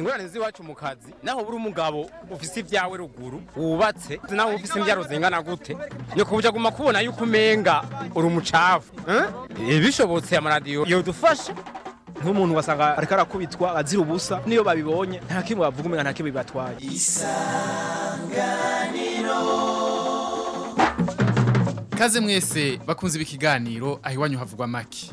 ingorane z'iwacu mu kazi naho buri umugabo ufise ibyawe ruguru wubatse naho ufise imbyaro zingana gute ni kubuja guma kubona yuko umenga uri umucafu eh? bishobotse amaradiyo yodufasha nk'umuntu wasanga ariko arakubitwa azira ubusa niyo babibonye nta kimwe bavuga umenga nta kimwe bibatwaye Kaze mwese bakunze ibi kiganiro aho iwanyu havugwa maki.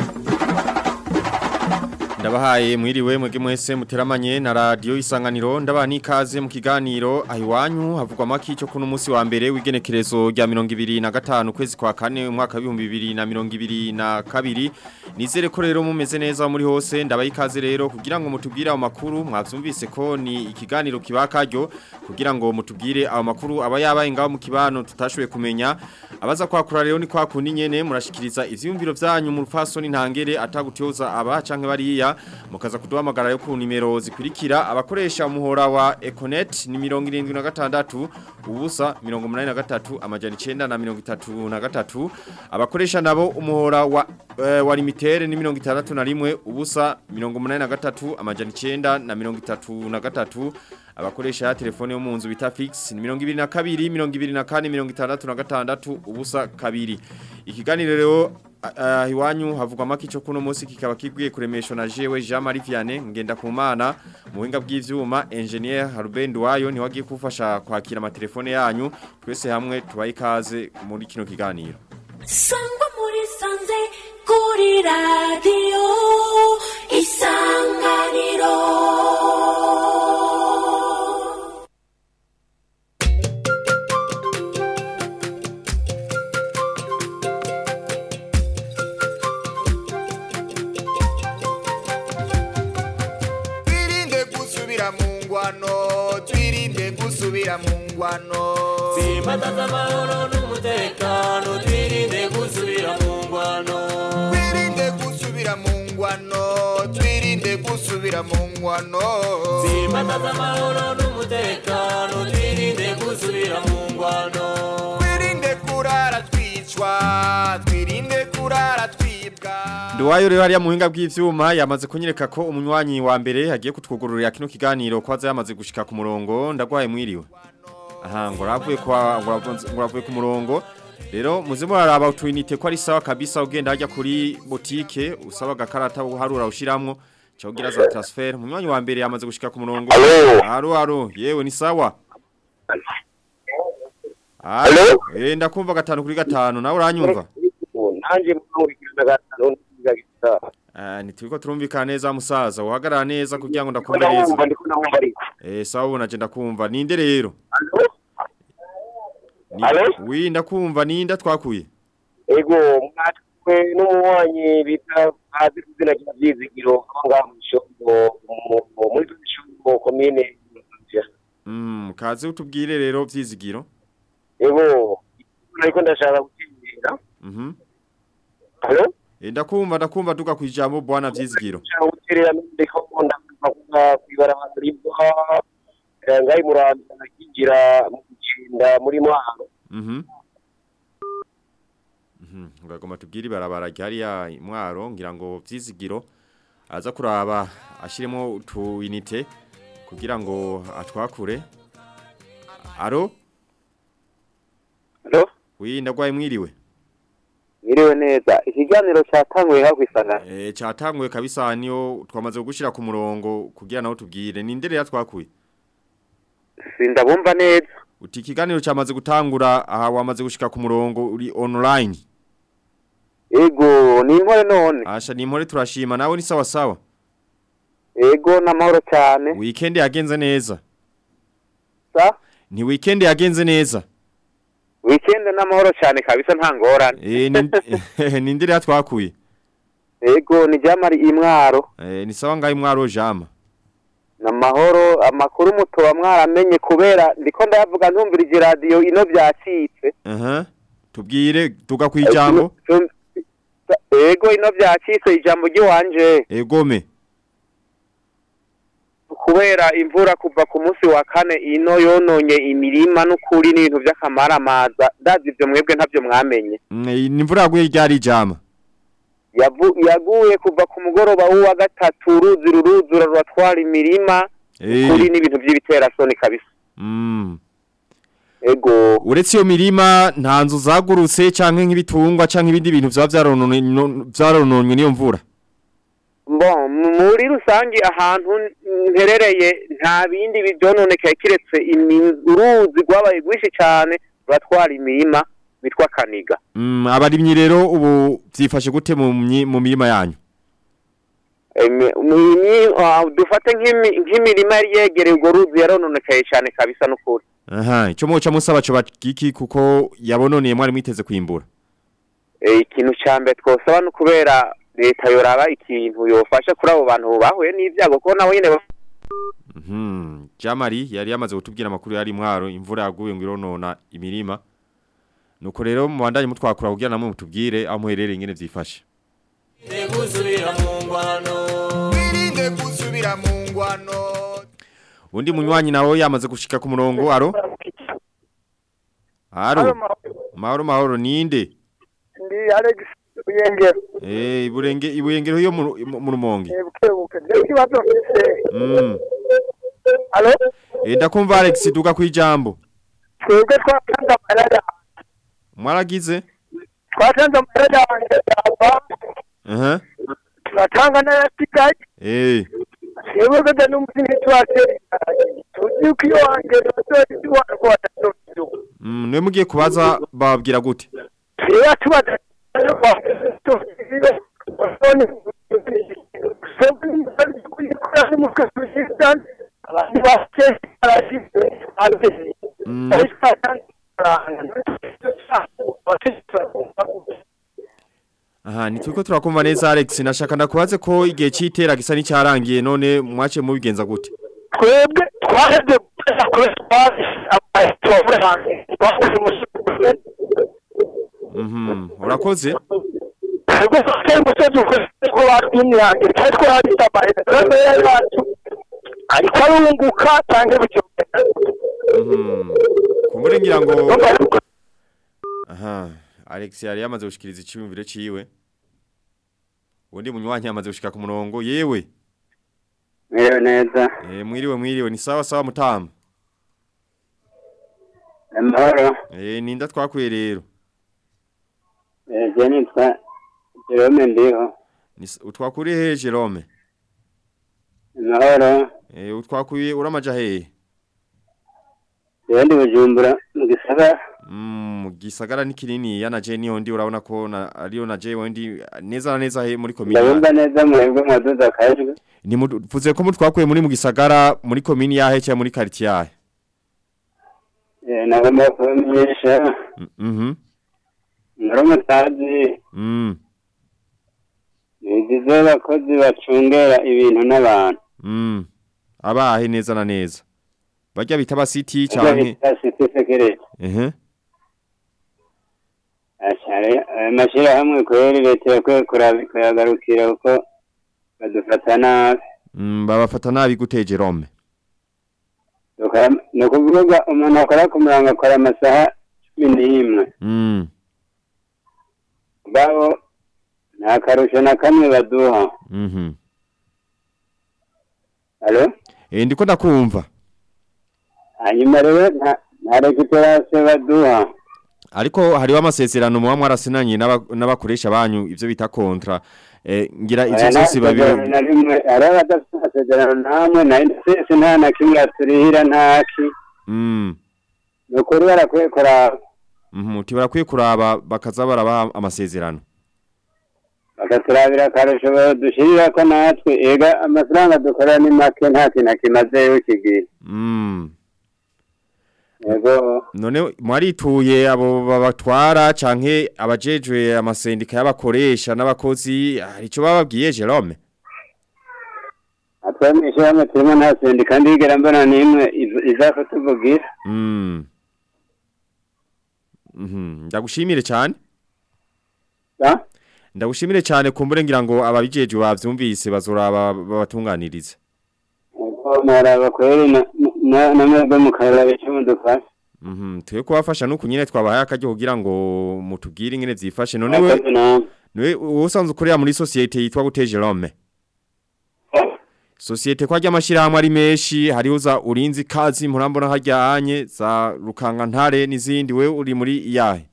Ndabahaye mwiriwe mwege mwese muteramanye na radio isanganiro. Ndabaha nikaze mu kiganiro. Ahiwanyu havugwa maki cyo kuno munsi wa mbere w'igenekerezo rya 2025 kwezi kwa kane umwaka wa 2022 nizere ko rero mumeze neza muri hose. Ndabaha ikaze rero kugira ngo mutubwire amakuru makuru mwavyumvise ko ni ikiganiro kibakaryo kugira ngo mutubwire amakuru aba yabaye ngaho mu kibano tutashoboye kumenya. Abaza kwakura rero ni kwa kundi nyene. Murashikiriza ivyumviro vyanyu mu rufasoni ntangere atagutyoza aba canke bariya mukaza kuduhamagara yo ku nimero zikurikira abakoresha umuhora wa Econet ni 76 ubusa 83 amajana 9 na 33 abakoresha nabo umuhora wa Eh, wali mitere ni minongi itandatu na limwe ubusa mirongo umunani na gatatu ama janichenda na minongi tatu na gata gatatu. Abakoresha telefone yo mu nzu bita fix ni minongi vili na kabiri minongi vili na kani minongi itandatu na gata andatu ubusa kabiri. Ikigani leleo uh, hiwanyu make maki chokuno munsi kikaba kiguye kuremesho na jewe jean marie vianney ngenda ku mana mu buhinga bw'ibyuma enjeniyeri harubende wayo niwe agiye kufasha kwakira amatelefone yanyu kwese hamwe tuwaikaze ikaze kino kigani ilo sangwa muri sanze kuri radio isanganiro. Twirinde gusubira mu ngwano twirinde gusubira mu ngwano. Simbataza amahoro n'umutekano twirinde gusubira mu ngwano. twirinde gusubira mu ngwano twirinde gusubira mu ngwano. Simbataza amahoro n'umutekano twirinde gusubira mu ngwano. Twirinde kurara twicwa twirinde kurara twibwa. Nduwayo rero hariya muhinga bw'ivyuma yamaze kunyereka ko umunywanyi wa mbere hagiye kutwugururira kino kiganiro kwaza yamaze gushika ku murongo. Ndagwaye mwiriwe. Aha ngo ravuye kwa ngo ravuye ku murongo. Rero muze muraraba utwinite ko ari sawa kabisa ugenda hajya kuri botike usaba gakarata uharura ushiramwo cyogira za transfer. Umunywanyi wa mbere yamaze kushika ku murongo. Aro aro yewe ni sawa? Alo eh ndakumva gatanu kuri gatanu. Nawe uranyumva? Nanjye mukurikirana gatanu Ah nitwiko turumvikana neza musaza. Uhagarara neza kugira ngo ariko. Eh sawa ubona je ndakumva. Ninde rero Halo? Oui, ndakumva ninda twakuye. Ego mbatwe n'umuwanyi bita Padiri Zina Kizigiro ngaho mushombo muri mushombo commune Mm, kaze utubwire rero vyizigiro. Ego nariko ndashaka gutsinda. Mhm. Mm Halo? Eh, ndakumva ndakumva duka kwijambo bwana vyizigiro. Uterera ndiko ndakumva kwibara abarimbo. Eh, Ngai muranda nakinjira kugenda muri mwaro. Mhm. Mhm. Ngagoma tubwire barabara ryariya mwaro ngira ngo vyizigiro aza kuraba ashiremo utu unite kugira ngo atwakure. Aro aro wi ndagwaye mwiriwe. Mwiriwe neza. Ikiganiro cyatanguye hafi isangano Eh cyatanguye kabisa niyo twamaze gushira ku murongo kugira naho tubwire. Ninde rero twakuye sindabumva neza uti ikiganiro cyamaze gutangura aha wamaze gushika ku murongo uri online ego ni intore none Asha ni impore turashima nawe ni sawa sawa. Ego n'amahoro cyane. weekend yagenze neza Sa? ni weekend yagenze neza Weekend n'amahoro cyane kabisa nta ngorane. eh ni nindire yatwakuye Ego ni jamari imwaro. eh ni sawa ngaho mwaro jama Namahoro amakuru mutoba mwaramenye kubera ndiko ndayavuga ntumvirije radio ino byacitse. tubwire tuga kwijambo Ego ino byacitse ijambo ry'iwanje egome kubera imvura kuva ku munsi wa kane ino yononye imirima n'ukuri n'ibintu by'akamaramaza ndazi ibyo mwebwe ntabyo mwamenye. Mm, ni imvura yaguye ryari Yavu- yaguye kuva ku mugoroba w'uwa gatatu uruzi ruruzura ruratwara imirima Eh. kuri n'ibintu by'ibiterasoni kabisa. Mm. Ego. Uretse iyo mirima nta nzu zagurutse canke nk'ibitungwa canke ibindi bintu no- vyarononwe n'iyo mvura. Muri rusange ahantu nterereye nta bindi bibyononekaye kiretse imi- uruzi rwabaye rwinshi cyane ruratwara imirima. Bitwa kaniga. Mm, abarimyi rero ubu vyifashe gute mu mirima yanyu? Ah, dufate nk'imi- nk'imirima yari yegereye urwo ruzi yarononekaye cyane kabisa n'ukuri. Aha ico moca musaba co bagiki kuko yabononeye mwari mwiteze kwimbura. Eh, ikintu cya mbere twosaba ni kubera leta yoraba ikintu yofasha kuri abo bantu bahuye n'ibyago kuko nabo nyine Mhm Jamari yari yamaze kutubwira amakuru yari mwaro imvura yaguye ngo ironona imirima. Nuko rero mu bandanye mutwakura kugira namwe mutubwire aho muherereye ingene gusubira mu ngwano. Undi munywanyi nawe yamaze gushika ku murongo aro Aro Mahoro. Mahoro ninde? Ndi Alex Buyengero Eh iburenge ibuyengero yo mu rumonge. Bukebuke mfise Mm. Alo? Eh ndakumva Alex duga kwijambo twebwe twatanze amarara Mwaragize twatanze amarara yanjye yava Aha turatanga n'ayasigaye Eh yewe gada n'umuzingi twatera tuzi ko iyo wanjye tuwana ko watatu mm mwe mugiye kubaza bababwira gute? Rero tubaza Mm. Aha nituko turakumva neza Alex. Nashaka ndakubaze ko igihe cyitera gisa n'icyarangiye none mwace mubigenza gute? Twebwe umusozi Mhm urakoze. Ariko arunguka cyangwa Mhm. Kumbure ngira ngo Aha Alex yari yamaze gushikiriza iciyumviro ciwe Undi munywanyi yamaze gushika ku murongo yewe Mwiriwe neza. Eh mwiriwe mwiriwe ni sawa sawa mutama Amahoro. Eh ninda twakuye rero Eh, je nitwa Jerome ndiho. Ni utwakuri he Jerome Amahoro. Eh utwakuye uramaja he Yandi ndi Bujumbura mu gisagara. Mm gisagara ni kinini yana je niyo ndi urabona ko na ariyo na je wendi neza na neza he muri komini Ndabumva neza mwebwe mwaduza akajwi. ni muvuze ko mutwakuye muri mu gisagara muri komini yahe cyangwa muri quartier yahe? Eh, nagomba kubamenyesha. Mhm. Muri mutazi. Mm. Nigize abakozi bacungera ibintu n'abantu. Mm. Abahe neza na neza. Bajya bita ba city Ibyo canke? bita city security. ehe. Ashare amashirahamwe kweri leta yakwiye kuyagarukira kuko badufata nabi. Mm babafata nabi gute Jerome? Ni ukuvuga umuntu akora ku murango akora amasaha cumi n'imwe. Mm. Babo nta karusho na kamwe baduha. Mhm alo Eh ndiko ndakumva. Hanyuma rero nta nta baduha ariko hariho amasezerano muba mwarasinanye n'aba- n'abakoresha banyu ivyo bita kontra. Eh ngira ivyo Aya vyose nta sezerano babi na rimwe hari abadafite amasezerano namwe na ndetse nta na kimwe aturihira ntaki Mm. Ni ukuri barakwiye kuraba. Mhm uti barakwiye kuraba bakaza barabaha amasezerano. Bakaturabira akarusho dushirira ko natwe. Ega amafaranga dukora ni make nta kintu kimazeyo kigihe Mm. None mwarituye abo babatwara canke abajejwe amasendika y'abakoresha n'abakozi hari ico bababwiye Jerome? Atwe mw'ishyirahamwe turimo nta sendika ndigera mbona n'imwe iz- iza kutuvugira. Mm. Mhm. Ndagushimire cyane Ya? Ndagushimire cyane kumbure ngira ngo ababijejwe bavyumvise bazoraba babatunganirize. Yego mwaraba kweri na- na- na mwebwe mukaraba icyo mudufasha Mhm tuye kubafasha nuko nyine twabahaye akajyo kugira ngo mutubwire ingene vyifashe none we. Niwe usanzwe ukorera muri societe yitwa gute Jerome Societe kwa ry'amashirahamwe ari menshi hariho za urinzi kazi murambona hajyanye za rukanga ntare n'izindi we uri muri iyahe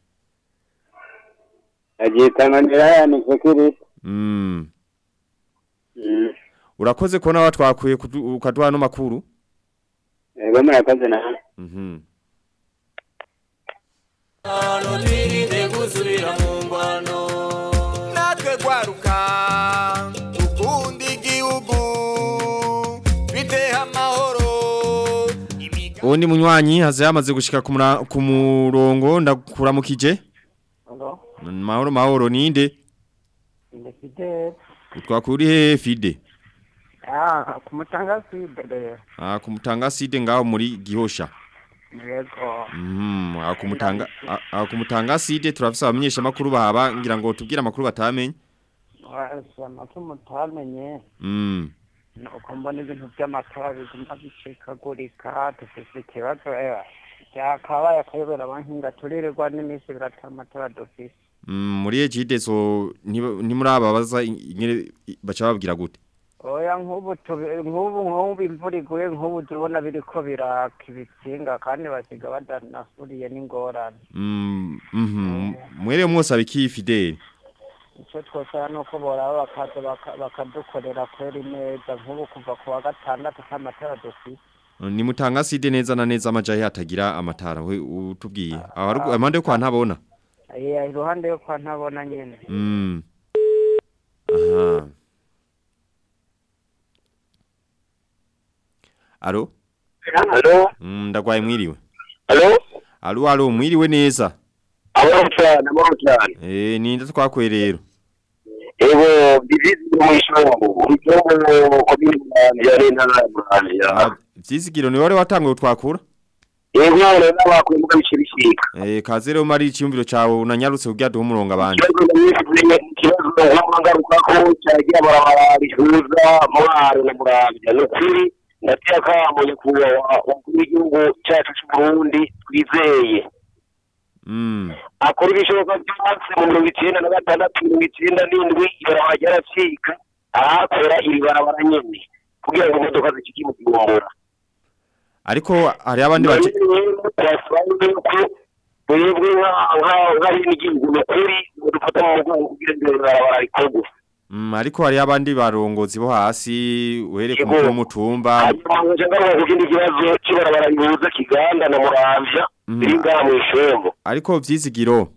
agitanganira yani security Mm. Mm. Urakoze kubona watwakuye kudu- ukaduha no makuru yego murakoze namwe Mhm. Ngwano twirinde gusubira mu ngwano. Natwe gwaruka ukunda igihugu. Twiteho amahoro. Undi munywanyi haze yamaze gushika ku murongo ndakuramukije Hello, Mahoro mahoro ninde ndefite Twakuri he Fide ah kumutanga sibere Ah kumutanga side ngaho muri Gihosha. Yego Mhm akumutanga a- akumutanga side turafisa abamenyesha makuru baba ngira ngo tubwire amakuru batamenye. Wese amakuru mutamenye. Mm nuko mbona ibintu by'amatora biguma bicikagurika dufise ikibazo ewa byakabaye akayobera abankinga turirirwa n'iminsi birata amatora dufise. Mm, muri ejidezo ntimurababaza ingene baca babwira gute oya nk'ubu nk'ubu nk'ubu imvura iguye nk'ubu turabona biriko biraka ibitsinga kandi basiga badanasuriye n'ingorane mwere mwosaba iki Fidel icyo twosaba ni uko boraba bakaza baka- bakadukorera kweri neza nk'ubu kuva ku wa gatandatu k'amatara dufise nimutanga side neza na neza amajahe hatagira amatara we utubwiye amande kwa ntabona iruhande yo kwa ntabona nyene Mm. Aha. Alo? Alo? Mm, ndagwaye mwiriwe. Alo? Alo, alo, mwiriwe neza. Amahoro cyane, amahoro cyane. Eh, ninde twakwe rero? Ego, bizizi mu ishongo. Ishongo komini Muramvya n'intara ya. Vyizigiro ni wari watanguye twakura? Ego, rero n'abakuye muga bice bishika. Eh, kaze rero mari icyumviro cawe unanyarutse kugira duhe umurongo abandi. Ikibazo nk'amangaruka ko cyagira barabara bihuza Mwaro na Muramvya. Ni ukuri ndateye akamo nyakubahwa umukuru w'igihugu cyacu c'Uburundi twizeye. Mm. akora ibishoboka byose mu mirongo icyenda na gatandatu mirongo icyenda n'indwi ibarabara ryaracika ahakora iri barabara nyene kugira ngo imodoka zishike mu kigombora Ariko hari abandi yuko twebwe nk'abenegihugu ni ukuri dufata mu mugongo kugira ngo iri barabara rikorwe ariko hari abandi barongozi bo hasi uhere ku mukuru w'umutumba. hanyuma ngo ngaruka ku kindi kibazo cy'ibarabara rihuza kiganda na muramvya Mm. ngaha mu Ariko vyizigiro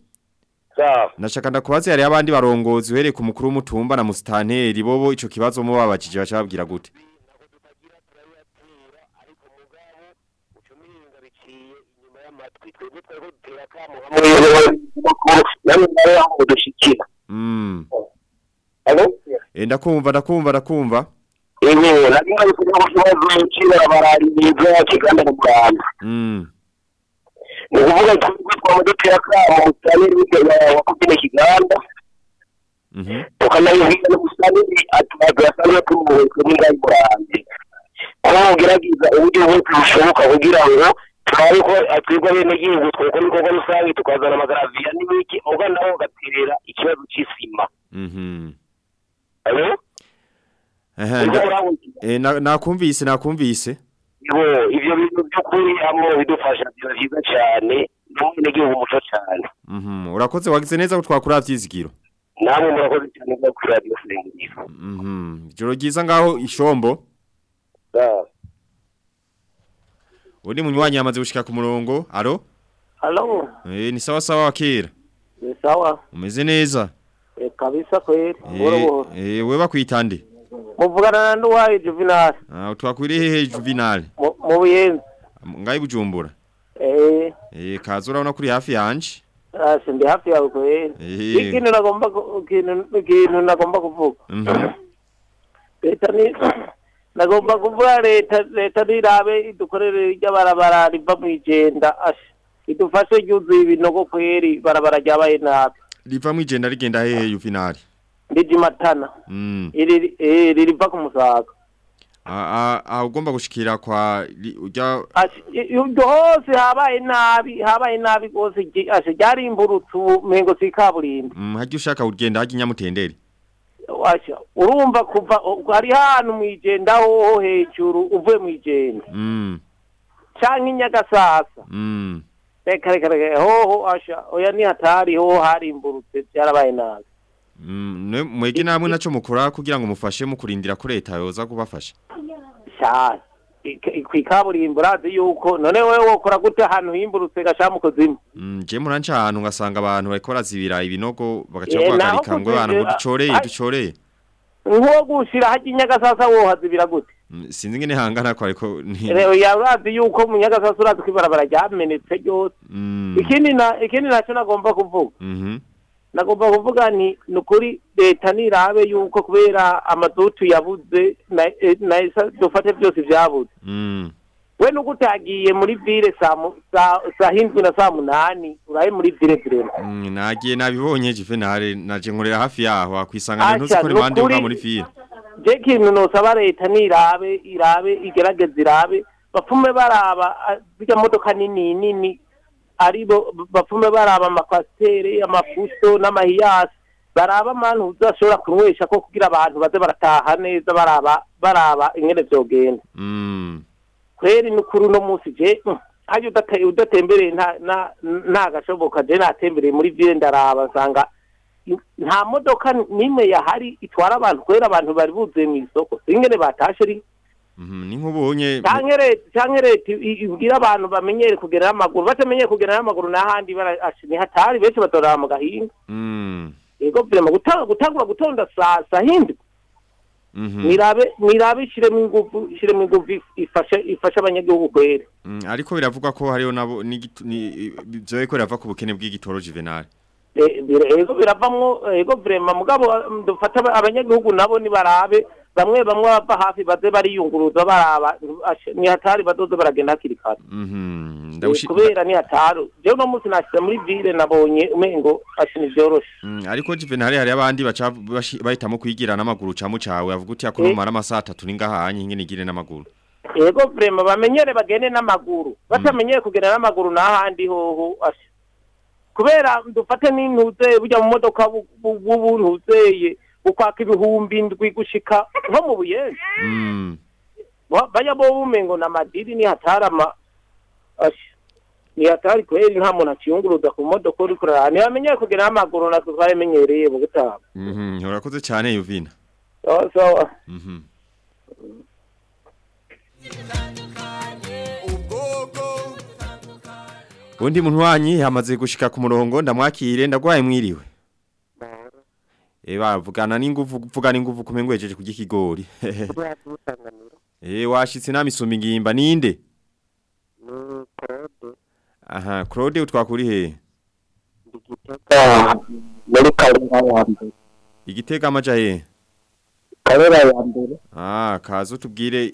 Nashaka ndakubaza hari abandi barongozi uhereye ku mukuru w'umutumba na musitanteri bobo ico kibazo mu babajije baca babwira gute Mm. Hello? E, ndakumva ndakumva ndakumva. Ewe, lazima nikuja kusoza nchini bararibiza kiganda mu Rwanda. Mm. Nikuvuga ikigo kwa modoka kwa kama mstari wa wakupile kiganda. Mhm. Mm Tukanayivuga no mstari atubagasa ko mu kinga y'Rwanda. Kwa ngerageza uburyo bwo kushoboka kugira ngo twariko atwebwe bene gihugu twakora ibikorwa rusange tukazana amagaraviya n'ibiki muganda ho gaterera ikibazo cy'isima. Mhm. Mm Aha. nda- Eh na- nakumvise nakumvise. Ibo ivyo bintu by'ukuri hamwe bidufasha biba vyiza cyane n'umwenegihugu muco cyane Mhm. Urakoze wagize neza ko twakura vyizigiro. namwe murakoze cyane bwo kuri radiyo sengero Mhm. Joro ryiza ngaho ishombo. Undi munywanyi yamaze gushika ku murongo. Alo? halo Eh ni sawa sawa wakera. ni sawa Umeze neza. Kabisa kweli buhoro Eh, eh, we bakwitande. muvugana na nduwaye juvenal Ah, twakwiriye hehe Juvenal? mu buyenzi Ngai bujumbura. eh Eh, kaza urabona kuri hafi yanje. asi ndi hafi yawe kweli Eh. ikintu nagomba ikintu ikintu nagomba kuvuga Mhm. leta ni nagomba kuvuga leta leta nirabe idukorere ry'abarabara riva mu igenda idufashe ryuzuye ibinogo kweri barabara ryabaye nabi Riva mwijenda rigenda hehe Juvenal? ndiji matana Mm. iri eh, ririva ku musaga Ah, ah, ugomba gushikira kwa ujya hose habaye nabi habaye nabi rwose ryari imburutse ubu mengo si kaburimbo mm, hajya ushaka ugenda hajya nyamutendere. Asha, urumva kuva hari hantu mu igenda hoho hejuru uvuye mu igenda Mm. canke inyagasasa Mm. Reka reka reka hoho asha. Oya ni hatari hoho hari imburutse byarabaye nabi. Mm, mwege namwe naco mukora kugira ngo mufashe mu kurindira ko leta yoza kubafasha. cyane kwikaburimbo urazi yuko none wewe wokora gute ahantu himburutse gasha mu kuzimu? Mm, je muranca ahantu ngasanga abantu bariko barazibira ibinogo bagaca Eh, guhagarika ngo abantu ngo kuzigira- ducoreye Ai- ducoreye. nko gushira hajya inyagasasa wohazibira gute? Mm, Sinzi ngene hangana ko ariko ni rero ya urazi yuko mu nyagasasa urazi ko ibarabara ryamenetse ryose Mm. ikindi na ikindi na cyo nagomba kuvuga Mhm. nagomba kuvuga ni ukuri leta nirabe yuko kubera amazutu yabuze na eh, na dufate byose byabuze Mm. we nuko utagiye muri vile saa saa hindwi na saa munani uraye muri vile virema Mm, nagiye nabibonye Juvenal naje nkorera hafi yaho akwisangana ntuzi ko nukuri- uva muri fire. Je ikintu nosaba leta nirabe irabe igerageze irabe bapfume baraba zirya modoka nini nini ari bo bapfume baraba amakwasiteri amafuso n'amahiyasi baraba amantu uzashobora kunywesha ko kugira abantu baze barataha neza baraba baraba ingene vyogenda Mm. kweri nukuri uno munsi je mm, udate- udatembereye nta gashoboka je natembereye muri ville ndaraba nsanga nta modoka n'imwe yahari itwara abantu kubera abantu bari buzuye mu isoko singene batashe ri Mhm, ni nkubonye canke leta ibwira abantu bamenyere kugenda n'amaguru batamenyere kugenda n'amaguru n'ahandi hatari benshi badorara mu gahinga Mm. gutangura gutonda saa hindi Mhm. nirabe nirabe ishiremo inguvu ishiremo inguvu if- ifashe ifashe abanyagihugu kweri Mm, ariko biravugwa ko hariho nabo n'igitu- ni byo ko birava ku bukene bw'igitoro Juvenal. Eh, bira- ego biravamwo ego vrema mugabo um, dufata abanyagihugu nabo nibarabe. Bamwe bamwe bava hafi baze bariyunguruza baraba ni hatari badoze baragenda hakiri kare. Mhm. Eh, kubera ni hatari jewe uno munsi nashyize muri ville nabonye umengo ashe ntivyoroshe Mm, ariko Juvenal hari abandi bahitamo kwigira n'amaguru camu cawe. Avuga uti Eh. mara amasaha atatu n'ingahanye nyine igire n'amaguru. ego vrema bamenyere bagende n'amaguru. Batamenyere kugenda n'amaguru n'ahandi hoho ashe kubera dufate n'intuze burya mu modoka bu- bukwaka b'ubuntuzeye ukwaka ibihumbi ndwi gushika nko mu buyenzi bajya Wa- baya bo bumengo na madiri ni hatari ama ni hatari kweli nta muntu akiyunguruza ku modoka uri kurara. Ntibamenyere kugenda n'amaguru natwe twarimenyereye mu gutaha. Mhm. Urakoze cyane Yuvina. sawa sawa Undi muntu wanyi hamaze gushika ku murongo ndamwakire ndagwaye mwiriwe. Eba vugana n'inguvu vugana inguvu kumengwejeje ku gikigori. Eh washitse namisumba ingimba ninde? Aha Claude utwakuri he? Igitega amaja he? karera ya mbere Ah kazo tubwire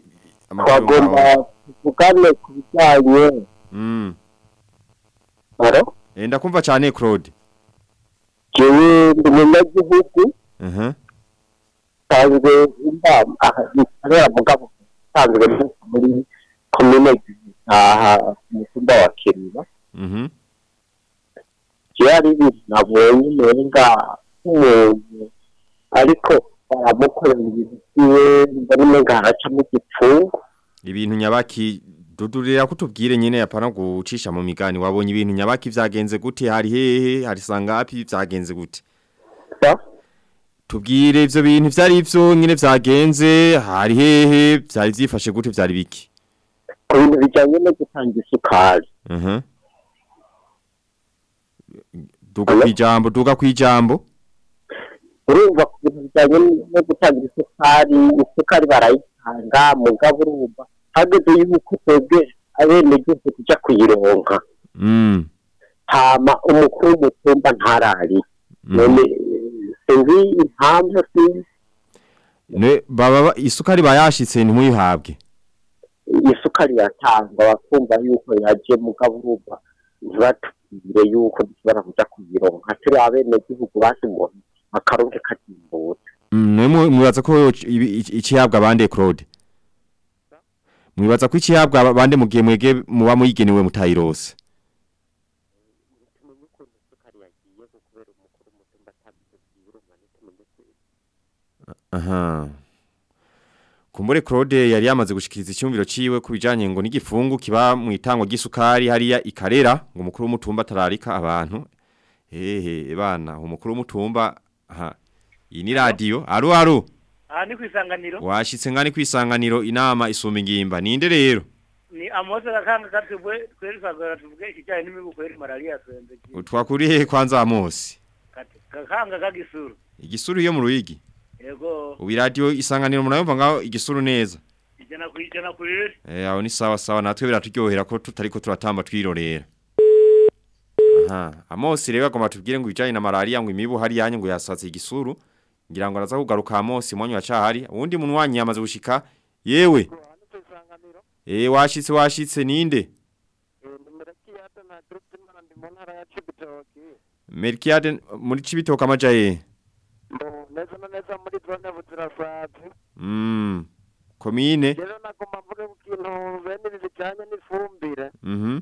amakuru twagomba ngaho. tuvugane ku bijyanye Mm. Eh ndakumva cyane Claude. jewe ndi umunyagihugu Mhm. nsanzwe imba aha ni karera mugabo nsanzwe muri komine aha ku mutumba wa kiriba Mhm. jewe hari ibintu nabonye umenga nk'umuntu ariko baramukorera ibintu vyiwe mbona umenga haracamo igipfungu Ibintu nyabaki dudurira kutubwire nyene yapana gucisha mu migani wabonye ibintu nyabaki vyagenze gute hari hehe hari sangapi vyagenze gute Tubwire ivyo bintu vyari ivyo nyene vyagenze hari hehe vyari vyifashe gute vyari biki? Ku bintu bijyanye no gutanga isukari. Mhm Duga kwijambo duga kwijambo. Urumva ku bintu bijyanye no gutanga isukari isukari barayitanga mugabo urumva hageze yuko twebwe abenegihugu tujya kuyironka. Mm. hama umukuru w'umutumba ntarari. None sinzi impamvu sinzi Ne baba ba- isukari bayashitse ntimuyihabwe. isukari yatangwa bakumva yuko yaje mugabo urumva ntibatubwire yuko dushobora kuja kuyironka. Turi abenegihugu basimbona akaronke kazimbutse Mm, mwe mu- mwibaza ko ikihabwa bande Claude. Mwibaza ko ikihabwa bande mugiye mwege muba muyigenewe mutayirose. Aha. Kumbure Claude yari yamaze gushikiriza icyumviro ciwe kubijanye ngo n'igifungu kiba mu itangwa ry'isukari hariya ikarera ngo umukuru w'umutumba tararika abantu. Hehe bana umukuru w'umutumba aha. Iyi ni radio. Aro aro. Aha ni ku isanganiro Washitse ngani kwisanganiro inama isuma ingimba. Ninde rero? ni amose gakanga katubwe twerisagara tuvuge ikijyanye n'imibu kweri malaria Utwakuri he kwanza amose? Kakanga kagisuru Igisuru yo mu ruyigi. yego Ubiradio isanganiro murayumva ngaho igisuru neza. ijana ku ijana ku rero. Eh aho ni sawa sawa natwe biraturyohera ko tutariko turatamba twirorera. Aha, Amosi rero agomba tubwire ngo bijanye na malaria ngo imibu hari yanyu ngo yasatse igisuru. Ngira ngo araza kugaruka Amosi mwanyu wacahari. Uwundi munwanyi yamaze gushika. Yewe. Eh washitse washitse ninde? Merkiade muri cibitoka amajaye. neza na neza muri drone buzirasazi Mm. Komine. rero nagomba mvuge ku kintu bene n'ifumbire Mhm.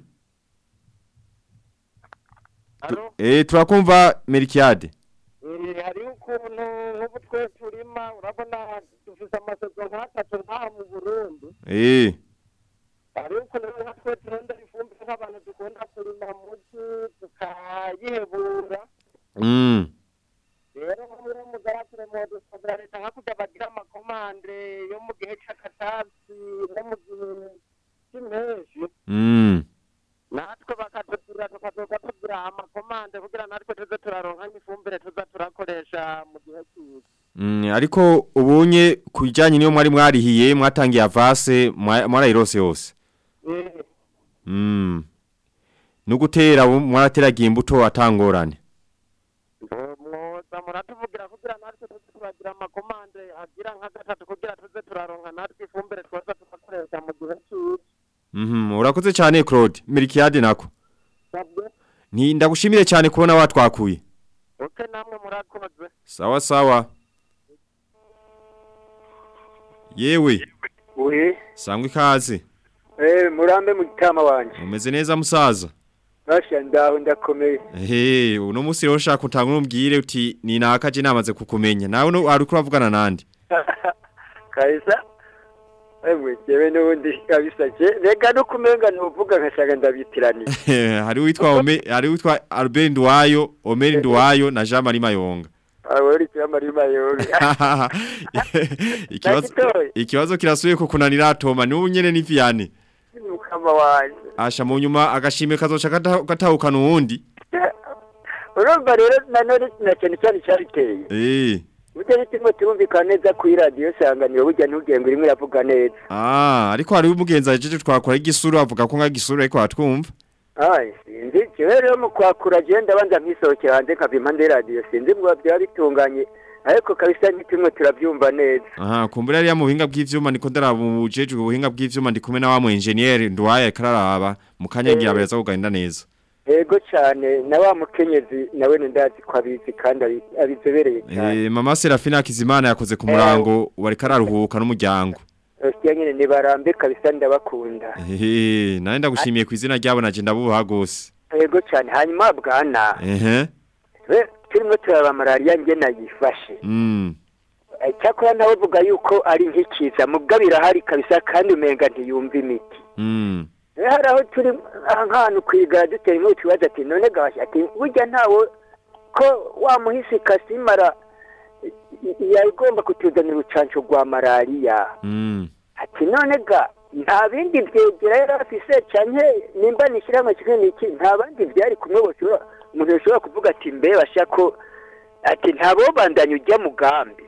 Eh turakumva Merkiade. Hariho ukuntu nk'ubu twe turima urabona dufite amasezerano nk'atatu nk'aha mu burundi hariho ukuntu rero nka twe turondera ifumbire nk'abantu dukunda kurima mugi tukayihebura Mm. rero nk'uri mugaratire mu dusabira leta hakurya bagira amakomande yo mu gihe c'akatasi no mu gihe c'impeshi Mm. Natwe bakatugurira tukazoka tugira amakomande kugira natwe tuze turaronka nk'ifumbire tuza turakoresha mu gihe cyiza Mm, ariko ubunye kujanye niyo mwari mwarihiye mwatangiye avase mwa- mwarayirose yose. Mm. Nugutera mwarateragiye imbuto atangorane. muratuvugira kugira natwe tuze turagira amakomande agira nka gatatu kugira tuze turaronka natwe ifumbire twoza turakoresha mu gihe cyiza urakoze cyane Claude. Mirikiade nako. ndagushimire cyane kubona watwakuye. oke namwe murakoze Sawa sawa. Yewe, Uhi, sangwe ikaze. eh murambe mu gitama wanje. Umeze neza musaza. Basha ndaho ndakomeye. Ehe, uno musi rero ushaka utanga umbwire uti ni nakaje namaze kukumenya. Nawe ari kuravugana nande. Kaisa. Ewe, jewe n'ubundi kabisa je. Rega no kumenga nuvuga nkashaka ndabitiraniye. hari witwa Ome, hari witwa Albert Ndwayo, Omer Ndwayo na Jean Marie Mayonga. Awori ikibazo ikibazo ko kunanira atoma ni unyene ni Vianney. Mukama wanje. Asha mu nyuma agashime kazoca gata- gatahukana uwundi. Urumva rero nanone na cyane cyane cyariteye. Eh. Burya bitimo turumvikana neza kuri radio sanganiro burya ntugenge rimwe iravuga neza. Ah, ariko hari umugenzi ajeje twakora igisuru avuga ko nka gisuru ariko atwumva. Ai, sinzi jewe rero mu kwakura je ndabanza nkisohokera hanze nkava impande ya radio sinzi ngo byaba bitunganye ariko kabisa ntitumwe turabyumva neza. Aha, kumbura yari mu buhinga bw'ivyuma niko ndaraba mu ubuhinga bw'ivyuma ndi kumwe na wa mu engineer Ndwaye kararaba mu kanyagira Eh. beza kugenda neza. Ego cyane na wa mukenyezi nawe ndazi ko abizi kandi abi- abizobereye cyane. Eh, mama Serafina Kizimana yakoze ku murango wari kararuhuka n'umuryango. Osiya nyene nibarambe kabisa ndabakunda. Nari ndagushimiye ku izina ryabo naje ndabuha gose. Ego cyane hanyuma bwana turimo turaba malaria nge nayifashe. Mm. Eh, Cyakora nawe uvuga yuko ari nk'ikiza mugabira hari kabisa kandi umenga ntiyumva imiti. Eh, hari aho turi ah, nk'ahantu kwigara dutera inkuru tubaza ati none gabashya ati burya ntawe ko wa muhisi kasimara yagomba kutuzanira urucanco rwa malariya Mm. ati none ga nta bindi byegera yari afise canke nimba nishyirahamwe kimwe n'iki nta bandi byari kumwe boshobora umuntu yoshobora kuvuga ati mbe basha ko ati ntabo bandanya ujya mugambi.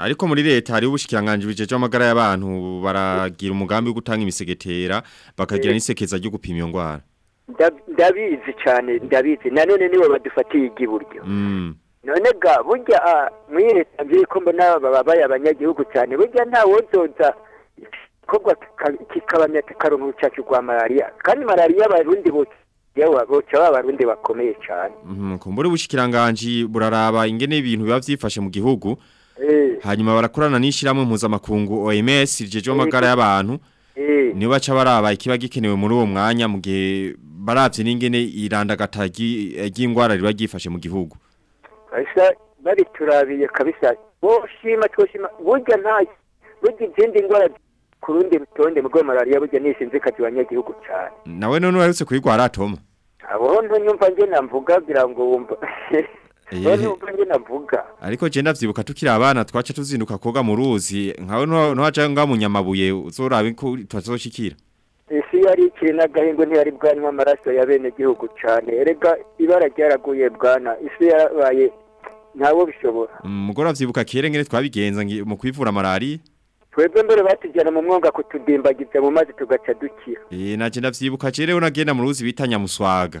Ariko muri leta hari ubushikiranganje bijeje amagara y'abantu baragira umugambi wo gutanga imisegetera bakagira Eh. n'isekeza ryo gupima iyo ngwara. Ndabizi cyane ndabizi nanone nibo badufatiye igiburyo Mm. none ga burya mwireta ngiye mbona babaye abanyagihugu cyane burya nta wodoza igikorwa kikabanya kikaronka urucacu rwa malariya kandi malariya abarundi bose boca cyaba abarundi bakomeye cyane Mhm. Kumbure ubushikiranganje buraraba ingene ibintu biba vyifashe mu gihugu. Eh. Hanyuma barakorana n'ishiramwe mpuzamakungu OMS rijeje amagara y'abantu. Eh. Niyo baca baraba ikiba gikenewe muri uwo mwanya mu gihe baravye n'ingene irandagata ry'indwara riba ryifashe mu gihugu. bari turabiye kabisa boshima twoshima burya nta burya izindi ndwara ku rundi rutonde mu rwego malariya burya kati kazi abanyagihugu cyane Nawe none uherutse kuyirwara atoma. abo ntunyumva njye namvuga kugira ngo wumva Eh. Ariko je ndavyibuka tukiri abana twaca tuzinduka koga mu ruzi nkawe nwaje nga mu nyamabuye uzorabe ko twazoshikira. isi yari ikiri n'agahingo ntiyari bwanywa amaraso ya bene gihugu cyane erega ibara ryaraguye bwana isi yarabaye ntabo bishobora Umugore avyibuka kere ngene twabigenza mu kwivura malaria. twebwe mbere batujyana mu mwonga kutudimbagiza mu mazi tugaca dukira Eh naje ndavyibuka kere unagenda mu ruzi bita nyamuswaga.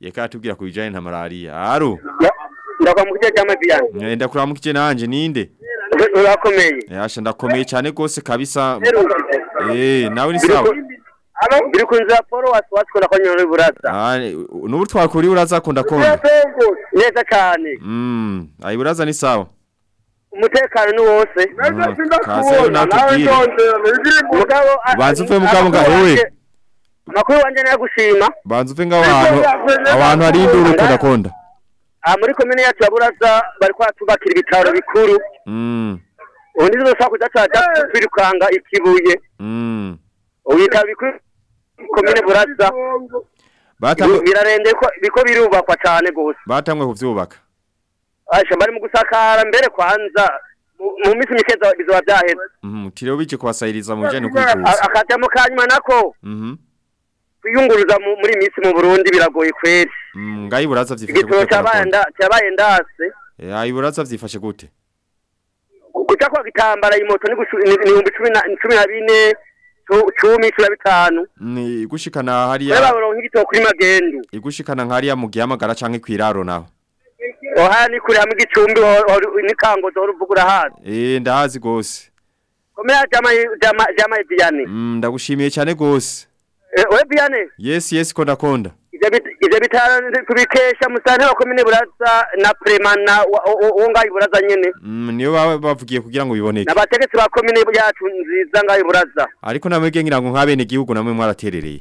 yekatubwira ku bijanye nta malaria. Aro ndakwamukije cyane byane eh, ndakuramukije nanje ninde? Urakomeye yasha eh, ndakomeye cyane gose kabisa. Eh nawe ni sawa? Alo biri watu watu na kwenye ah, uraza. Ah nubu twakuri uraza ko ndakunda. Neza cyane. Mm uraza ni sawa. Umutekano ni wose. Hmm, Kaza we. makuru wanje nagushima Banza uve ngaho abantu abantu hari induru aha muri komine yacu ya buraza bari kwatubakira ibitaro bikuru. Mm. ubundi zose kuja caja kwirukanga ikibuye Mm. ubitaro bikuru komine buraza Batamwe birarende ko biko birubakwa cane gose batamwe kuvyubaka. asha bari mu gusakara mbere kwanza. Mu- minsi mikeza bizoba vyaheze Mhm, tiriwe bije kubasayiriza mu bijanye no kwivuza. akajamo kanyuma nako. iyungurura muri misi mu Burundi biragoye kweri mm, ngai eh, buraza vyifashe gute cyabanda cyabaye ndase ya iburaza vyifashe gute? Kuca kwa gitambara imoto ni 14 cumi cumi ni mm, gushikana hari ya baba baronka igitoko kuri magendo igushikana nkariya mu gihamagara canke kwiraro naho. Oha ni kuri hamwe gicumbi ni kango zo ruvugura hazi eh ndahazi gose komera jama jama jama diane mm ndagushimiye cyane gose Eh, we Vianney Yes yes konda konda. ivyo bitaro tubikesha wa komine buraza na premana wo- ngaho buraza nyene Mm, niyo bavugiye kugira ngo biboneke. n'abategetsi ba komine yacu nziza ngaho buraza Ariko namwe ngira ngo nkabene gihugu namwe mwaraterereye.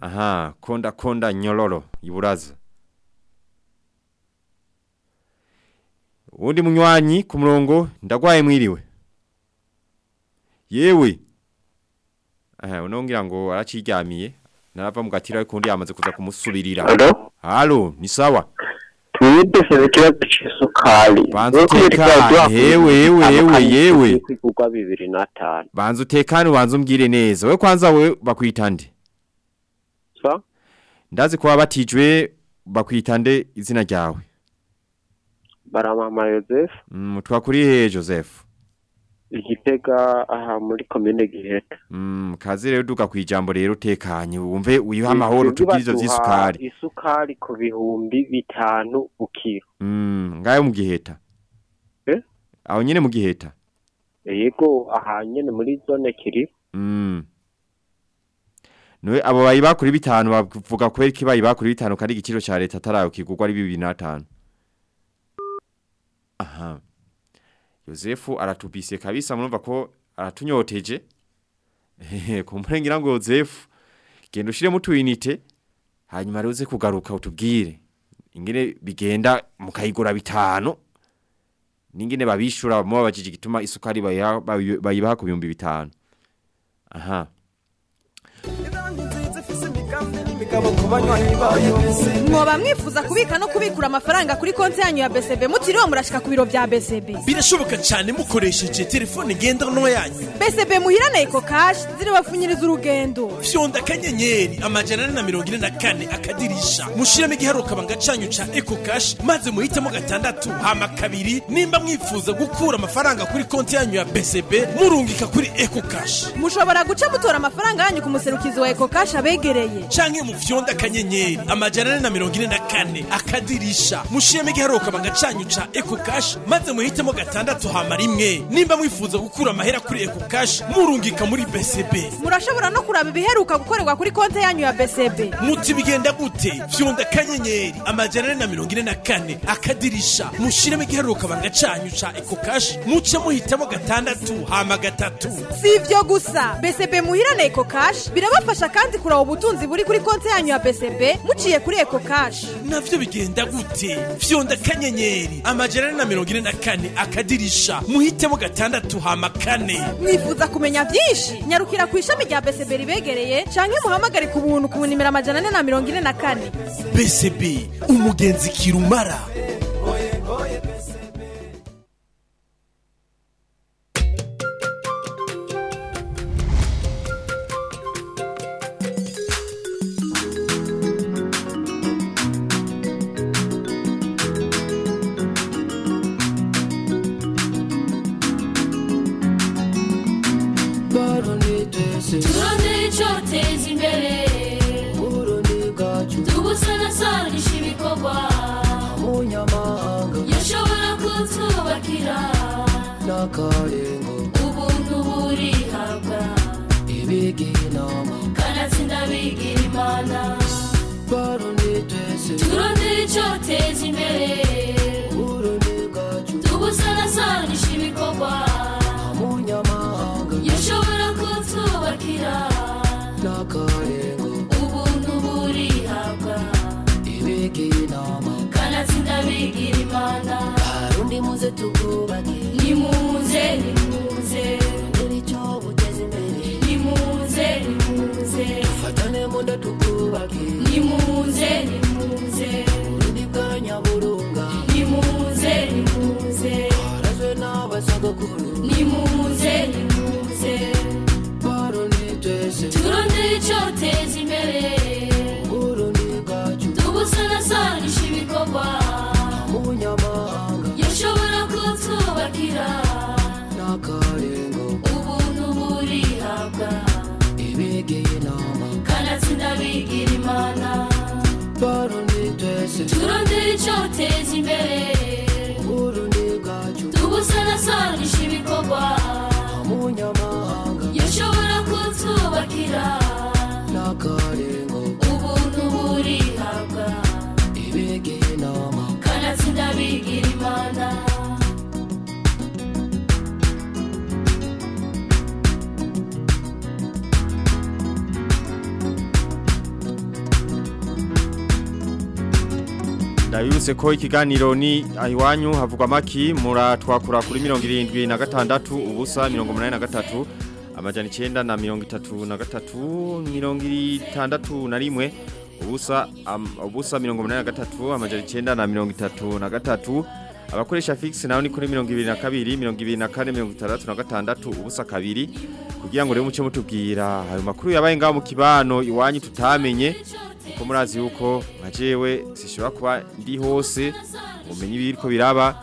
Aha, konda konda nyororo iburaza. Undi munywanyi ku murongo ndagwaye mwiriwe. Yewe. Aha, unongira ngo araciryamiye. Narava mu gatira ariko undi yamaze kuza kumusubirira. Halo, ni sawa. twidese ikibazo c'isukari Banza utekane, hewe, hewe, hewe, yewe. kwigurwa bibiri n'atanu Banza utekane ubanza umbwire neza. We kwanza we bakwitande. so Ndazi ko wabatijwe bakwitande izina ryawe. baramama Joseph Mm, twakuri he Joseph. Igitega aha muri komine giheta Mm, kazi rero duka kwijambo rero utekanye wumve uyiha amahoro tubwire ivyo vy'isukari. isukari ku bihumbi bitanu ukiro Mm, ngayo mu giheta. Eh? Aho nyene mu giheta. yego aha nyene muri zone kiri Mm. Abo bayibakuri bitanu bavuga kweri ki bayibakuri bitanu kandi igiciro ca leta atarayo kigurwa ari 2005. Aha. Yosefu aratubise kabisa murumva ko aratunyoteje. Kumbure ngira ngo Yosefu genda ushire mu twinite hanyuma ruze kugaruka utubwire. Ingene bigenda mukayigura bitanu. Ningene babishura mubabajije igituma isukari bayibaha ku bihumbi bitanu. Aha. Mwoba mwifuza kubika no kubikura amafaranga kuri konti yanyu ya BCB mutiriwe murashika ku biro bya BCB birashoboka cyane mukoresheje telefone ngendanwa yanyu. BCB muhirane eko cash zirabapfunyiriza urugendo. Fyonda akanyenyeri amajana ane na mirongo ine na kane akadirisha. Mushiremo igiharuka banga canyu ca eco cash maze muhitemo gatandatu. Hama kabiri nimba mwifuza gukura amafaranga kuri konti yanyu ya BCB murungika kuri eco cash. Mushobora guca mutora amafaranga yanyu ku muserukizi wa eko cash abegereye canke mu fyonda akanyenyeri amajana ane na mirongo ine na kane akadirisha. Mushiremo igiharuka banga canyu ca eco cash maze muhitemo gatandatu hama rimwe. Nimba mwifuza gukura amahera kuri eco cash murungika muri BCB murashobora no kuraba ibiheruka gukorerwa kuri konti yanyu ya BCB muti bigenda gute? Fyonda akanyenyeri amajana ane na mirongo ine na kane akadirisha. Mushiremo igiharuka banga canyu ca eco cash muce muhitamo gatandatu hama gatatu. Si ivyo gusa BCB muhirane eko cash birabafasha kandi kuraba ubutunzi buri kuri konti yanyu ya BCB muciye kuri eko cash. Navyo bigenda gute? Fyonda akanyenyeri amajana na mirongo ine na kane akadirisha. Muhitemo gatandatu hama kane. Mwifuza kumenya byinshi nyarukira ku ishami rya BCB ribegereye canke muhamagare ku buntu ku nimero amajana ane na mirongo ine na kane. BCB umugenzi kirumara. to. Tukubake nimuze nimuze. Icyo buteza imbere nimuze nimuze. Fatane munda tukubake nimuze nimuze. Urundi bwa nyaburunga nimuze nimuze. Harazwe n'abasogokuru nimuze nimuze. Barundi twese turondere icyoteza imbere urundi bwacu tubusanasanisha bigira imana barundi twese turondere icyoteza imbere urundi bwacu tubusanasanisha ibikorwa umunyamahanga yashobora kutwubakira Ndabibutse ko ikiganiro ni ahiwanyu havugwa maki muratwakura kuri mirongo irindwi na gatandatu ubusa mirongo umunani na gatatu amajana icyenda na na ubusa am, ubusa mirongo umunani na na na abakoresha fix naho ni kuri mirongo ibiri na kabiri mirongo ibiri na kane mirongo itandatu na gatandatu ubusa kabiri. Kugira ngo rero muce mutubwira ayo makuru yabaye ngaho mu kibano iwanyu tutamenye kuko murazi yuko nka jewe sishobora kuba ndi hose umenye ibiriko biraba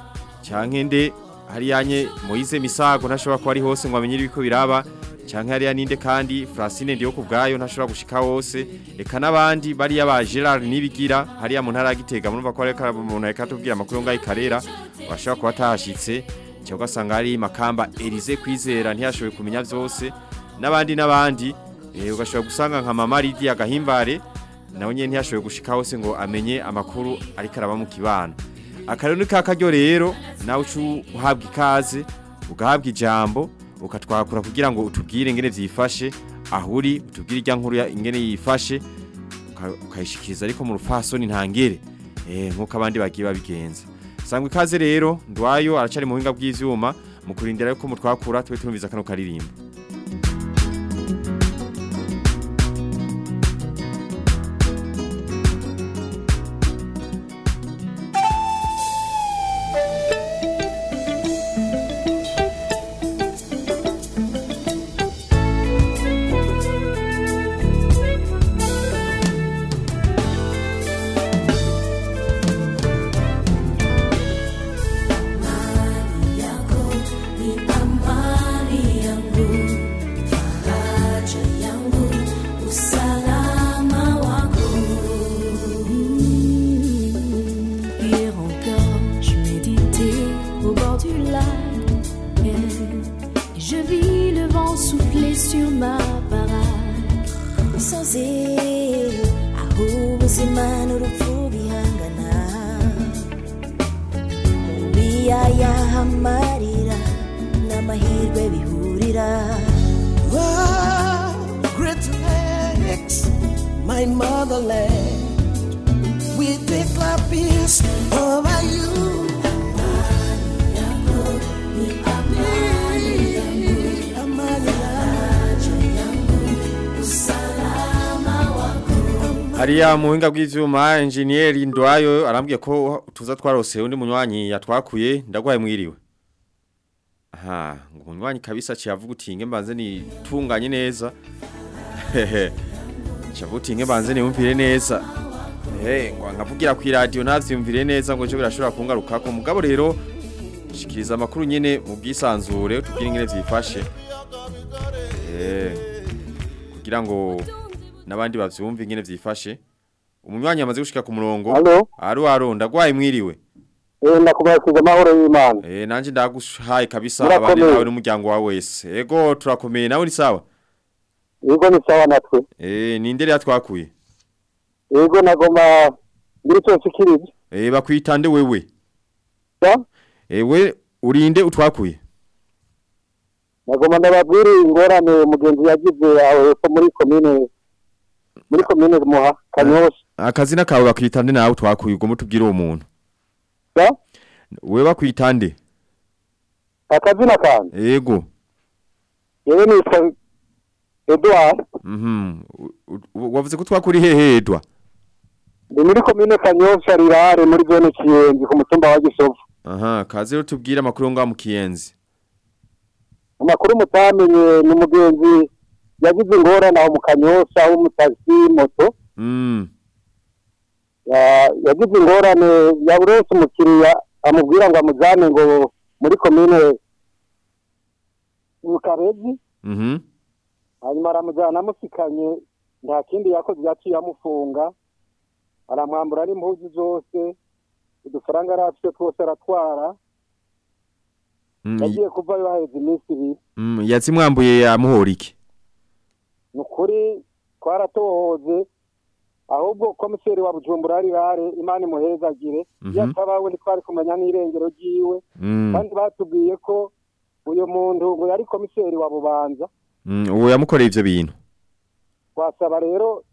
canke nde hariyanye Moise Misago ntashobora kuba ari hose ngo amenye ibiriko biraba canke hariya ninde kandi Francine ndiyo kubgayo ntashobora gushika hose. Eka nabandi bari yaba Gerard nibigira hariya mu ntara Gitega murumva ko ari umuntu reka tubwira amakuru ngaho ikarera washobora kuba atashitse cyangwa ugasanga hari makamba Elise kwizera ntiyashoboye kumenya vyose. N'abandi n'abandi eh, ugashobora gusanga nka mama Lydia agahimbare nawe nyene ntiyashoboye gushika hose ngo amenye amakuru ariko araba mu kibano akarero ni kakaryo rero nawe ucu uhabwa ikaze ugahabwa ijambo ukatwakura kugira ngo utubwire ingene vyifashe ahuri utubwire irya nkuru ingene yifashe uka- ukayishikiriza ariko mu rufasoni ntangere. Eh nk'uko abandi bagiye babigenza. Sangwa ikaze rero ndwayo aracari mu buhinga bw'ivyuma mu kurindira yuko mutwakura tube turumviza kano karirimbo. Hariya mu buhinga bw'ivyuma engineer ndwayo arambwiye ko tuza twarose undi munywanyi yatwakuye ndagwaye mwiriwe. Aha ngo munywanyi kabisa ciyavuga utinge mbanze ni tunganye neza. Hehe ciyavuga utinge mbanze ni umvire neza. Eh ngo nkavugira ku radio navyumvire neza ngo je birashobora kungaruka ko mugabo rero shikiriza amakuru nyene mu bwisanzure tubwire ingene vyifashe. Eh kugira ngo nabandi bavyumva ingene vyifashe. Umunywanyi amaze gushika ku murongo. Aro aro ndagwaye mwiriwe. Eh ndakubasiza amahoro y'Imana. eh nanje ndagushaye kabisa abandi nawe n'umuryango wawe wese. Ego turakomeye nawe ni sawa? Yego ni sawa natwe. eh nindere yatwakuye? Yego nagomba ngiri cyo nshikiriza. eh bakwitande wewe? Ya? ewe urinde utwakuye? Nagomba ndababwira ingorane mugenzi yagize aho muri komine muri komine Muha Kanyosha. akazina kawe bakwitande nawe utwakuye ubwo mutubwire uwo muntu wewe bakwitande Akazina kanje. yego Yewe nitwa Edouard. mhm wavuze ko twakuri hehe edwa Ndi muri komine Kanyosha rirare muri zone Kiyenzi ku mutumba wa Gisovu. aha kaze rero tubwire amakuru ngaho mu kiyenzi Amakuru mutamenye ni umugenzi yagize ingorane aho mu Kanyosha w'umutazi moto. mm Ya- yagize ingorane yaburose umukiriya amubwira ngo amujyane ngo muri komine mm -hmm. hanyuma aramujyana amusikanye nta kindi yakoze yaciye amufunga. Aramwambura n'impuzu zose udufaranga ari afite twose aratwara. Mm, yagiye kuvayo haheze iminsi ibiri. Mm, yazimwambuye yamuhora iki ni ukuri twaratohoze ahubwo komiseri wa bujumbura ari rare imana imuhezagire. Mhm. iyo atabawe ntitwari kumenya n'irengero ryiwe. Mm. kandi batubwiye ko uyu muntu ngo yari komiseri wa bubanza. Mm, uwo yamukoreye ivyo bintu. Twasaba rero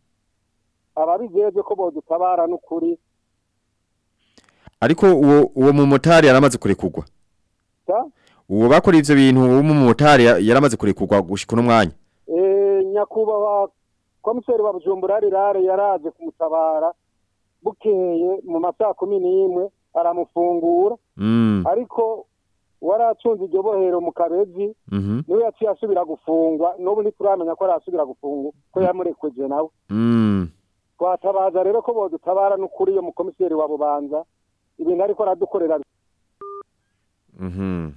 ababijejwe ko bodutabara n'ukuri. Ariko uwo uwo mumotari yaramaze kurekurwa ta uwo bakora ivyo bintu uwo mumotari ya- yaramaze kurekurwa gushika uno mwanya. Nyakubahwa komiseri wa bujumbura ari rare yaraje kumutabara bukeye mu masaha kumi n'imwe aramufungura. Mm. Ariko waracunze iryo bohero mu kabezi mhm ni we yaciye asubira gufungwa n'ubu ntituramenya ko arasubira gufungwa ko yamurekeje nawe. Mm. Twatabaza rero ko bodutabara n'ukuri iyo mukomiseri wa bubanza ibintu ariko aradukorera. Mhm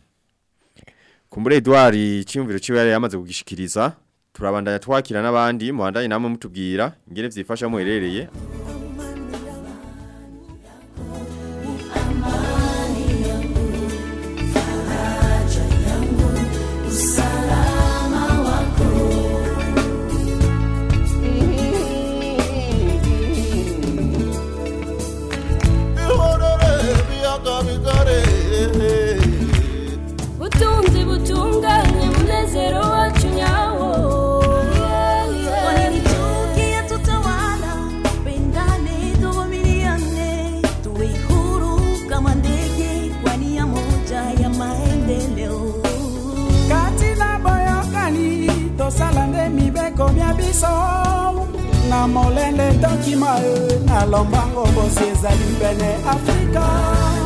kumbure Edouard cyumviro ciwe yari yamaze kugishikiriza. Turabandanya twakira n'abandi muhandanye namwe mutubwira ingene vyifasha muherereye biso na molende tokima e na lombango bosi ezali pene afrika.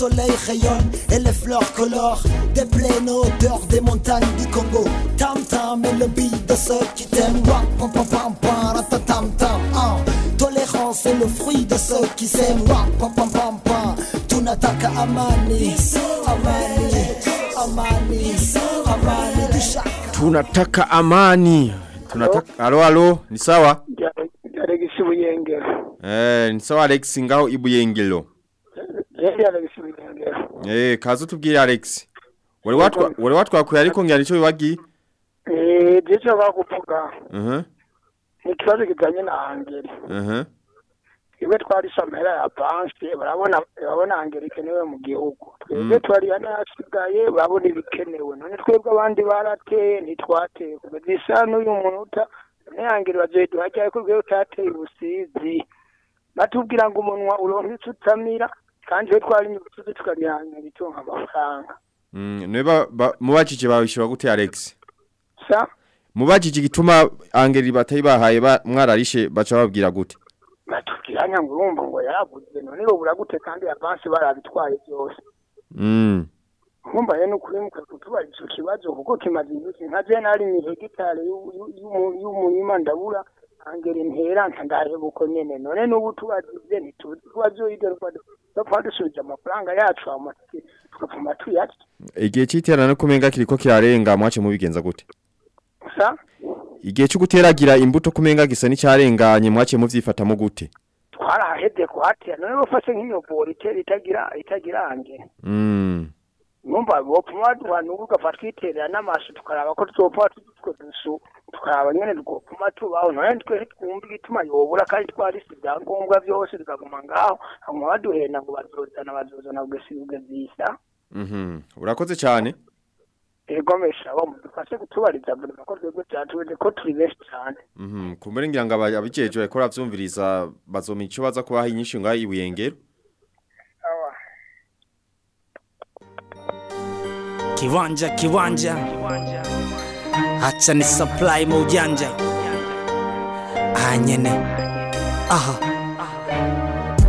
Soleil rayonne et les fleurs colorent des plaines odeurs des montagnes du Congo. Tam tam et le beat de ceux qui t'aiment. Wap, pam pam pam pam, ratatam tam. ah. Tolérance est le fruit de ceux qui s'aiment. Wap, pam pam pam pam. Tunataka amani, amani, amani, amani, dushaka. Tunataka amani. Tunataka Halo halo, ni sawa? Alegisi Buyengero. Eh, ni sawa Alex ngaho ibuyengelo. Yari Alegisi Buyengero. Eh, kazo tubwire Alex. Wari watwa wari watwakuye ariko ngira nico bibagi. Eh, jecho bakuvuga. Ni kibazo kijanye na angeri. Iwe twari somera ya banki barabona angeri ikenewe mu gihugu. Twebwe Mm. twari yanasigaye babona ibikenewe. None twebwe abandi barateye ntitwateye. Kugeza isa n'uyu munota ne angeri bazoyiduha cyane ko rwego utateye ubusizi. Batubwira ngo umunwa uronka icyo utamira kandi we twari inyuguti tukarihanga bitonka amafaranga. Mm, neba mubajije bawishura gute Alex? Sa Mubajije gituma angeri batayi bahaye ba- mwararishe baca babwira gute? batubwiranya ngo urumva ngo yaraguze none babura gute kandi avansi barabitwaye byose Mm. nkumva rero n'ukuri mukwiye kutubaza icyo kibazo kuko kimaze iminsi nka je nari ni hegitari y'u- y'u- y'umu- y'umurima ndabura angera intera ntandaheba uko nyene none n'ubu tubazize ntituzi tubazoyigaruka dupfa dusubiza amafaranga yacu amatike tugapfuma tuyarya Igihe cy'iterana kumenga kiriko kirarenga mwace mubigenza gute? sa Igihe cyo guteragira imbuto kumenga gisa n'icyarenganye mwace muvyifatamo gute? twaraheze kuhatera none bafashe nk'imyovoro itera itagira itagira angera Mm. numva bopfuma baduha n'ubu ugapfa twiterera n'amaso tukaraba ko twopfa tutwo dusu tukaraba nyene twopfuma tubaho none twese twumva igituma yobura kandi twarisi ibyangombwa byose bikaguma ngaho hanyuma baduhenda ngo bazozana bazozana ugezisa Mhm. Urakoze cyane. egomesha bo mudufashe kutubariza buri ko twebwe cyatubende ko turi benshi cyane Mhm. Kumbere ngira ngo aba- ko ravyumviriza bazoma ico baza kubaha ngo ngaho ibuyengero. Kiwanja kiwanja, hacha ni supply maujanja anyene aha.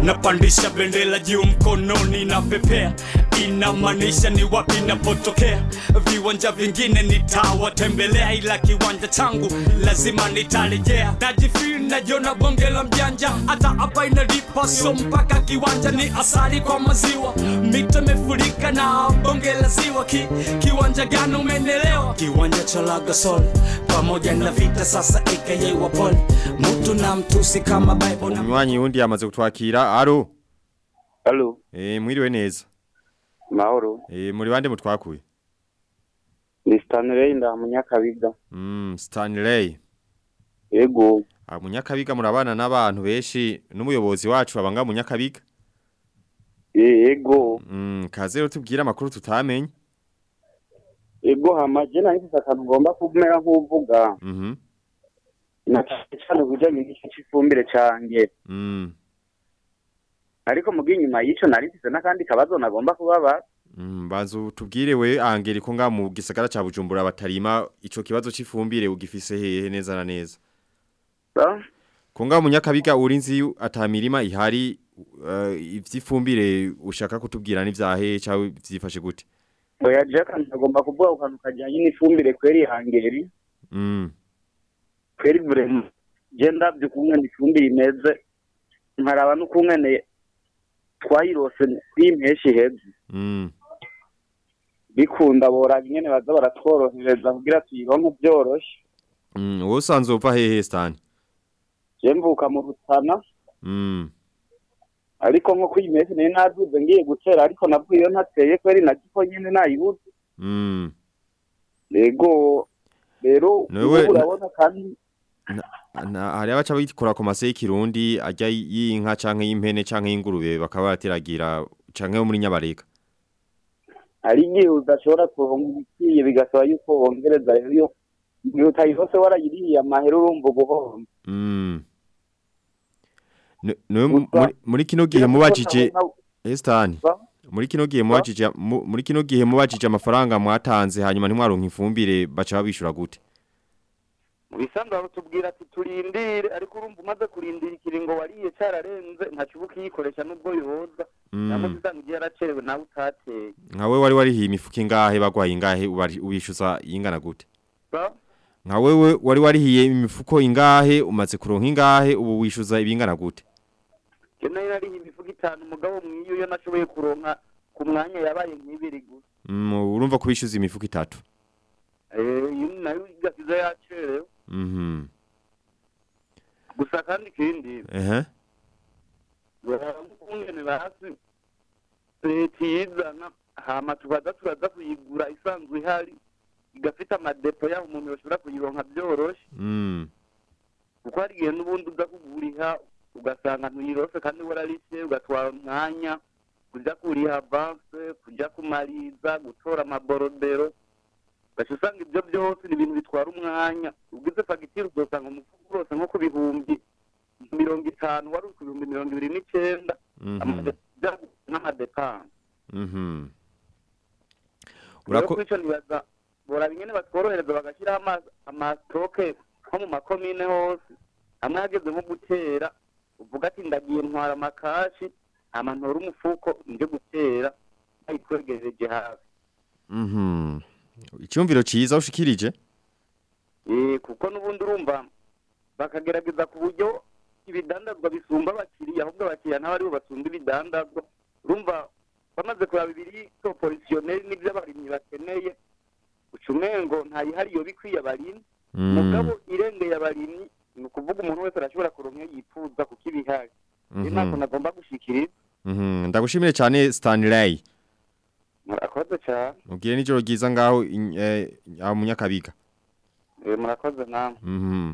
Napandisha bendela juu mkononi na pepea inamaanisha ni wapi napotokea viwanja vingine nitawatembelea ila kiwanja changu lazima nitarejea najifiri najiona bonge la mjanja hata hapa inalipa so mpaka kiwanja ni asali kwa maziwa mito imefurika na bonge la ziwa Ki, kiwanja gani umenelewa kiwanja cha Lagasol pamoja na vita sasa aka wapole mtu na mtusi kama bible na Umunywanyi wundi yamaze kutwakira. Alo. Alo. Eh mwiriwe neza. Mahoro. Eh muri bande mutwakuye? Ni Stanley nda munyakabiga. Mm, Stanley. Yego. Ah munyakabiga murabana n'abantu benshi n'umuyobozi wacu abanga munyakabiga. Yego. Mm, kaze rutubwira makuru amakuru tutamenye. Yego hama je nari sakagomba kumera nk'uvuga. Mhm. Na cyane kujanye cy'ifumbire cange. Mm. Ariko mugi nyuma y'ico nari mfise n'akandi kabazo nagomba kubaba. Mm, banzu tubwire we angeri ko nga mu gisagara ca Bujumbura batarima ico kibazo c'ifumbire ugifise hehe neza na neza. Ko nga munyakabiga urinzi atamirima ihari uh, ivyifumbire ushaka kutubwira n'ivyahe cawe vyifashe gute? oya jaka ntagomba kuvuga ku kantu kajyanye n'ifumbire kweri hangeri Mm. kweri vrema je ndavye ukungene ifumbire imeze nkaraba n'ukungene twayirose kw'impeshyi iheze Mm. bikunda boraba ingene baza baratworohereza kugira tuyironke vyoroshe Mm. Wowe usanzwe uva hehe Stan? je mvuka mu rutana Mm. ariko nko kw'impeshyi nari naduze ngiye gutera ariko navuye iyo ntateye kweri nagiko nyene nayibuze Mm. yego rero urabona kandi Na hari abaca bikora ku mase y'ikirundi ajya y'inka canke y'impene canke y'ingurube bakaba bateragira canke muri nyabarega. hari igihe udashobora kuronka ibikwiye bigasaba yuko wongereza rero iyo Yutayose wala warayiriye amahera urumva Mm. Newe mu- muri, kino gihe mubajije Estan. Muri kino gihe mubajije mu- muri kino gihe mubajije amafaranga mwatanze hanyuma ntimwaronka ifumbire baca babishura gute? Mu bisanzwe batubwira ati turindire ariko urumva umaze kurindira ikiringo wariye cyararenze nta uba ukiyikoresha n'ubwo yoza Mm. ntabwo usanga igihe yaracerewe nawe utateye Nkawe wari warihiye imifuka ingahe bagwaye ingahe ubishuza ingana gute? Nka wewe wari warihiye imifuko ingahe umaze kuronka ingahe ubu wishuza ibingana gute? nari nariye imifuka itanu umugabo mwiyo iyo nashoboye kuronka ku mwanya yabaye nk'ibiri gusa Mm, urumva kubishuza imifuka itatu. Eh, nayo igasize yacerewe. Gusa kandi ikindi Ehe. barangungene basi. Leta yizana hama tukaza turaza kuyigura isanzwe ihari igafite amadepo yaho umuntu yoshobora kuyironka byoroshe Mm. kuko hari igihe n'ubundi uza kuguriha ugasanga ntuyirose kandi wararishe ugatwara umwanya kuja kuriha avanse kuja kumariza gutora amaborodero ugaca usanga ibyo byose ni ibintu bitwara umwanya ugize fagitire uzosanga umufuka urose nko ku bihumbi mirongo itanu wari uri ku bihumbi mirongo ibiri n'icenda Mhm. amade- n'amadepanse Mhm. kwico nibaza boraba ingene batworohereza bagashyiraho ama- amasitoke nko mu makomine hose hamwe hageze nko gutera uvuga ati ndagiye ntwara amakashi hama ntora umufuko nje gutera bayitwegereje hafi Mhm. Icyumviro ciza ushikirije? Kuko n'ubundi urumva bakagerageza ku buryo ibidandazwa bisumba abakiriya ahubwo abakiriya nabo ari bo basumba ibidandazwa urumva bamaze kuraba ibiri proportionnel n'ibyo abarimyi bakeneye uca umengo ntayihari yo bikwiye abarimyi Mm. mugabo irengeye abarimyi ni ukuvuga umuntu wese arashobora kuronka iyo yifuza kuko ibihari Mhm. rero ntabwo nagomba gushikiriza Mhm. Ndagushimire cyane Stanley. murakoze cha. cyane ni n'ijoro giza ngaho eh, munyakabiga. Eh, murakoze namwe mhm.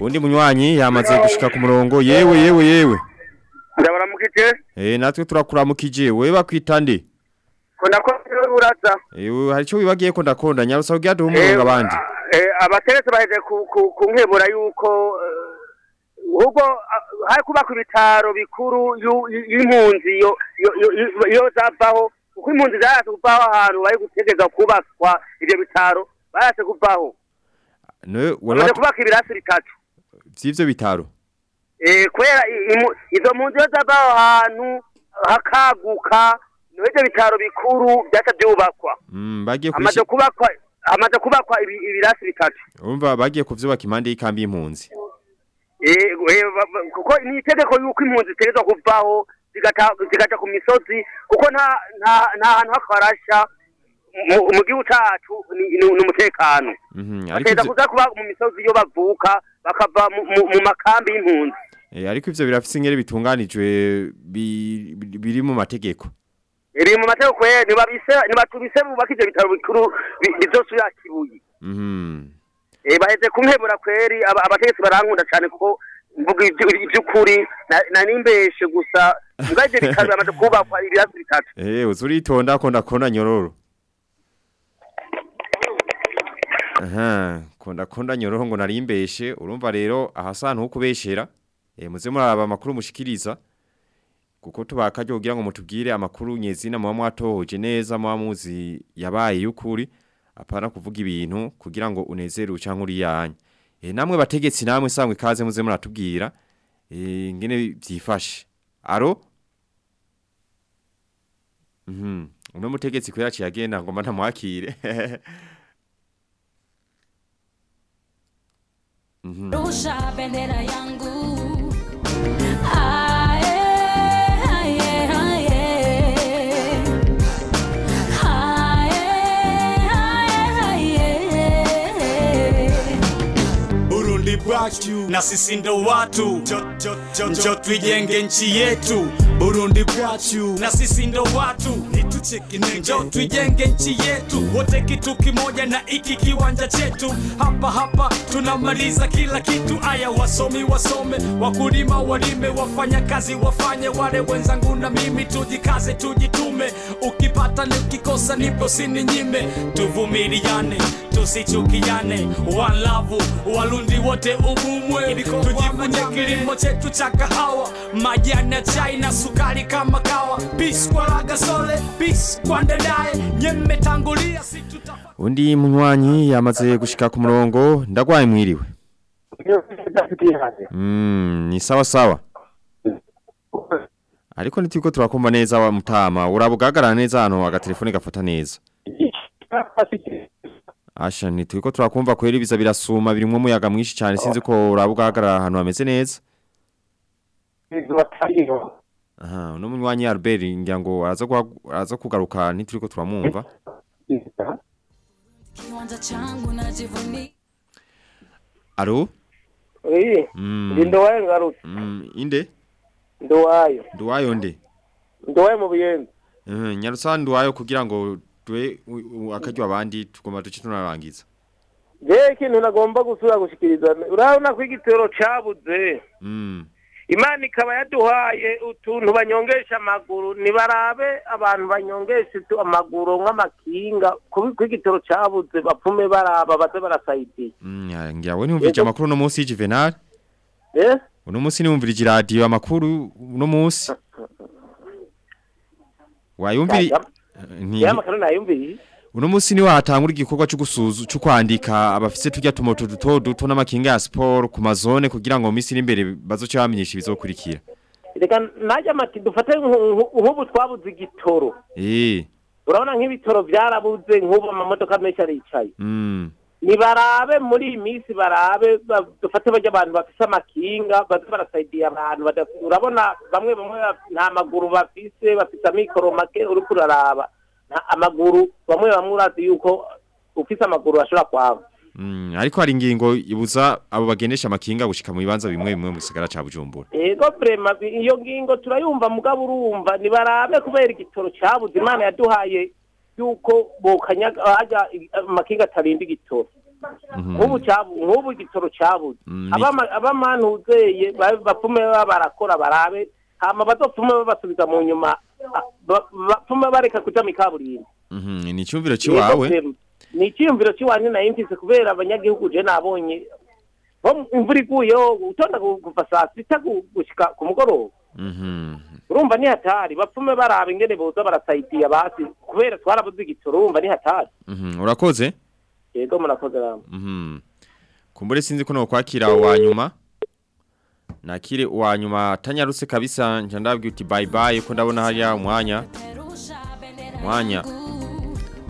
undi munywanyi yamaze gushika ku murongo. Yewe yewe yewe. Ndabaramukije eh natwe turakura turakuramukije we bakwitande kona ko uraza eh hari cyo wibagiye ko ndakonda. Nyarusa usabwe adumurongo eh, abandi. eh abateretse baheje kunkebura yuko eh, ahubwo eh, hari kubakwa ibitaro bikuru y'impunzi iyo zavaho kuko impunzi zarase kuvaho ahantu bari gutegeka kubakwa ibyo bitaro barase kuvaho. Bamaze kubaka ibirasi bitatu. By'ibyo bitaro? Eh, Kubera izo mpunzi iyo zavaho ahantu hakaguka ibyo bitaro bikuru byasa byubakwa mm, amaze kubakwa hamaze kubakwa ibi- ibirasi bitatu urumva bagiye kuvyubaka impande y'ikambi y'impunzi. Eh, eh, kuko ni itegeko yuko impunzi zitegerezwa kuvaho zigaca ku misozi kuko nta hantu hakarasha mu gihugu cacu ni umutekano Mhm. Ivyo- kuza kuba mu misozi iyo bavuka bakava mu- makambi y'impunzi eh, ariko ivyo birafise ingere bitunganijwe bi- bi- biri mu mategeko. Iri mu mategeko nibatubise bubaka ivyo bitaro bikuru bi- bizosubira kibuye Mhm. Eh, baheze kunkebura kweri aba- abategetsi barankunda cane kuko mvuga ivy- ivy'ukuri na- na nimbeshe gusa mbwa ivyo bitaro kubakwa ibirasi bitatu Eh uzuritonda ko ndakona nyororo. Aha, konda konda nyororo ngo narimbeshe urumva rero ahasantu kubeshera eh muze muraba amakuru mushikiriza kuko tubakaje kugira ngo mutubwire amakuru nyezina muba mwatohoje neza muba muzi yabaye y'ukuri apana kuvuga ibintu kugira ngo unezere ucanke uri yanya Eh namwe bategetsi namwe sangwe kaze muze muratubwira eh ngene byifashe. Aro? Mhm. Uno mutegetsi ko yaciye agenda ngo manta mwakire. Mhm. Rusha bendera yangu Ae, na sisi ndo watu. Njo tuijenge nchi yetu. Burundi na sisi ndo watu njo tuijenge nchi yetu. Wote kitu kimoja na iki kiwanja chetu. Hapa hapa tunamaliza kila kitu. Aya wasomi wasome. Wakulima walime. Wafanya kazi wafanye. Wale wenzangu na mimi tujikaze tujitume. Ukipata ni ukikosa nipo sininyime tuvumiliane tusichukiane. Walavu walundi wote umumwe tujifunye kilimo chetu cha kahawa. Majani ya chai na sukari kama kawa. Peace kwa peace nyemetangulia Undi munywanyi yamaze gushika ku murongo ndagwaye mwiriwe. Mm, ni sawa sawa. Ariko nitiko turakumva neza wa mutama urabugagarana neza hano agatelefone gafata neza. Asha nitiko turakumva kweri biza birasuma birimwe umuyaga mwinshi cyane sinzi ko urabugagarara ahantu hameze neza. Aha, no munywanyi Albert ngira ngo araza araza kugaruka ntituriko turamwumva. Aro? Eh. Mm. ndi ndowayo ngarutse Mm, inde? ndowayo Ndowayo nde? ndowayo mu buyenzi Eh, nyarusa ndowayo kugira ngo twe akaryo abandi tugomba tunarangiza. je ikintu nagomba gusura gushikiriza urabona kwigitero cabuze Mm. Imana ikaba yaduhaye utuntu banyongesha amaguru nibarabe abantu banyongesha amaguru nk'amakinga kubi ko igitero cabuze bapfume baraba baze barasaidiye Mm, ya- ngira we ntumvije amakuru no munsi y'Juvenal. eh Uno munsi niwumvirije radio amakuru uno munsi. Wayumviri Ni ya makuru nayumviye Uno munsi ni watangura igikorwa cyo gusuzu cyo kwandika abafise tujya tumoto duto duto n'amakinga ya sport ku mazone kugira ngo minsi iri imbere bazoce bamenyesha ibizokurikira. reka najya mati dufate nku- nku- nk'ubu twabuze igitoro Eh. urabona nk'ibitoro byarabuze nk'ubu amamodoka menshi aricaye Mm. nibarabe muri iyi minsi barabe ba- dufate bajya abantu bafise amakinga baze barasaidiye abantu urabona bamwe bamwe ba- nta maguru bafise bafise amikoro make uriko uraraba amaguru bamwe bamwe urazi yuko ufise amaguru ashobora Mm, ariko hari ingingo ibuza abo bagendesha amakinga gushika mu bibanza bimwe bimwe mu gisagara ca Bujumbura. ego prema iyo ngingo turayumva mugabo urumva nibarabe kubera igitoro cabuze imana yaduhaye yuko bokanyaga aja makinga amakinga atarinda igitoro. Nk'ubu cabu nk'ubu igitoro cabuze Mm, Abama- abamanuzeye ba- bapfume barakora barabe hama bazopfume babasubiza mu nyuma ba- bapfume bareka kuja mikaburimbi Mhm, ni cyumviro ciwawe. ni icyiyumviro cy'iwanjye na yo mfise kubera abanyagihugu je nabonye imvura iguyeho utonda kuva saa sita gu- gushika ku mugoroba Mhm. urumva ni hatari bapfume baraba ingene boza barasaidiya basi kubera twarabuze igitoro urumva ni hatari Mhm, urakoze? yego murakoze ramwe. Kumbure sinzi ko kwakira wa nyuma. Nakire uwa nyuma tanyarutse kabisa nje ndabwiye uti bye bye ko ndabona hariya umwanya. Umwanya.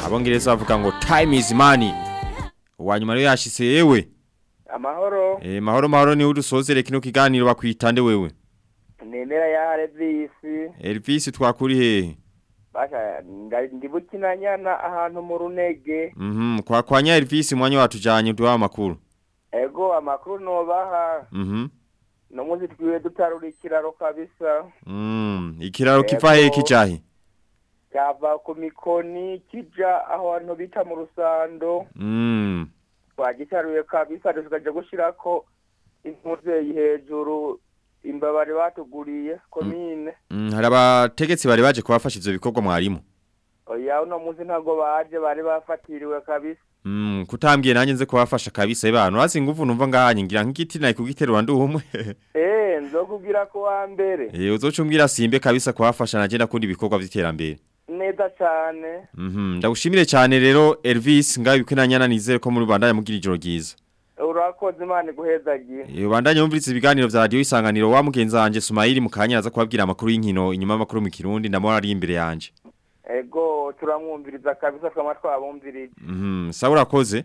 Abongereza bavuga ngo time is money. uwa nyuma rero yashise yewe. amahoro Eh mahoro mahoro ni udusozere kino kiganiro bakwitande wewe. nemera ya revisi Elvis twakuri hehe? basha nda- ndi bukinanyana ahantu mu runege Mhm kwa kwanya Elvis mwanya watujanye duwa makuru ego amakuru nobaha Mhm. No munsi twiwe dutarura ikiraro kabisa Mm ikiraro kiva hehe kijahe? cyava ku mikoni kija aho hantu bita mu rusando Mm. twagitaruye kabisa dusigaje gushirako impuzeyi hejuru imbabare batuguriye komine Mm, hari abategetsi bari baje kubafasha ivyo bikorwa mwarimu. oya uno munsi ntago baje bari bafatiriwe kabisa kutambwiye nanjye nze kubafasha kabisa ibana. Urazi nguvu numva ngahanye ngira nk'igiti nayi kugiterura ndi umwe. eh nzokubwira ko wa mbere Eh uzo umbwira simbe kabisa kubafasha naje ndakunda ibikorwa vy'iterambere. neza cyane Mhm mm ndagushimire cyane rero Elvis ngaho nyana nizere ko muri Rwanda yamugira ijoro ryiza. urakoze imana iguhezagiye Eh, Bandanye wumviriza ibiganiro vya radio isanganiro wa mugenzi wanje Sumaili mukanya aza kubabwira amakuru y'inkino inyuma y'amakuru mu Kirundi ndamora ari imbere yanje. Ego turamwumviriza kabisa twama twabumvirije Mhm, sawa urakoze.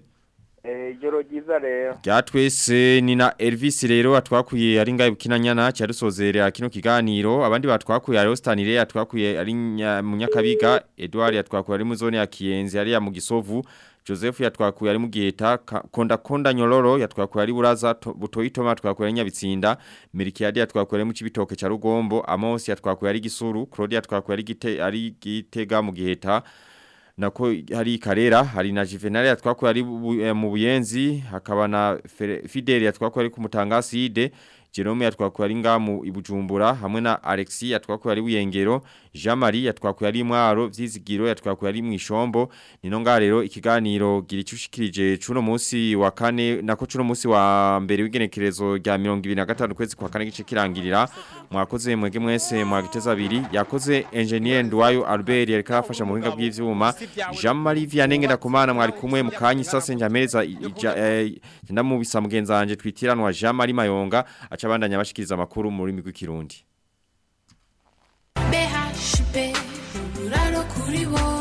Eh, giza leo. rero Ryatwese ni na Elvis rero atwakuye ari ngaye bukinanyana cyarusozerera kino kiganiro. Abandi batwakuye ari Ostanire atwakuye ari Nya- munyakabiga Edward atwakuye ari mu zone ya Kiyenzi ari ya mu Gisovu Joseph yatwakuye ari mu Giheta Konda Konda Nyororo yatwakuye ari Buraza To- Butoyi Toma yatwakuye ari Nyabitsinda. Mirikiadi yatwakuye ari mu Kibitoke ca Rugombo. Amos yatwakuye ari Gisuru. Claudia yatwakuye ari Gite ari Gitega mu Giheta nako hari Karera hari na Juvenal yatwakuye ari eh, mu Buyenzi hakaba na Fidel yatwakuye ari ku Mutangaside Jerome yatwakuye ari nga mu Ibujumbura hamwe na Alexis yatwakuye ari Buyengero Jean Marie yatwakuye ari Mwaro Vyizigiro yatwakuye ari Mwishombo. Nino nga rero ikiganiro gira icushikirije cuno munsi wa kane nako cuno munsi wa mbere w'igenekerezo rya 2025 kwezi kwa kane gice kirangirira. Mwakoze mwege mwese mwagiteza abiri. Yakoze engineer Ndwayo Albert yari fasha mu buhinga bw'ivyuma. Jean Marie nenge ndakumana mwari kumwe mukanyi sase njamereza ndamubisa mugenzi wanje twitiranwa Jean Marie Mayonga achabanda nyamashikiriza makuru mwurimi kukirundi Beha. BHP uburaro kuri bose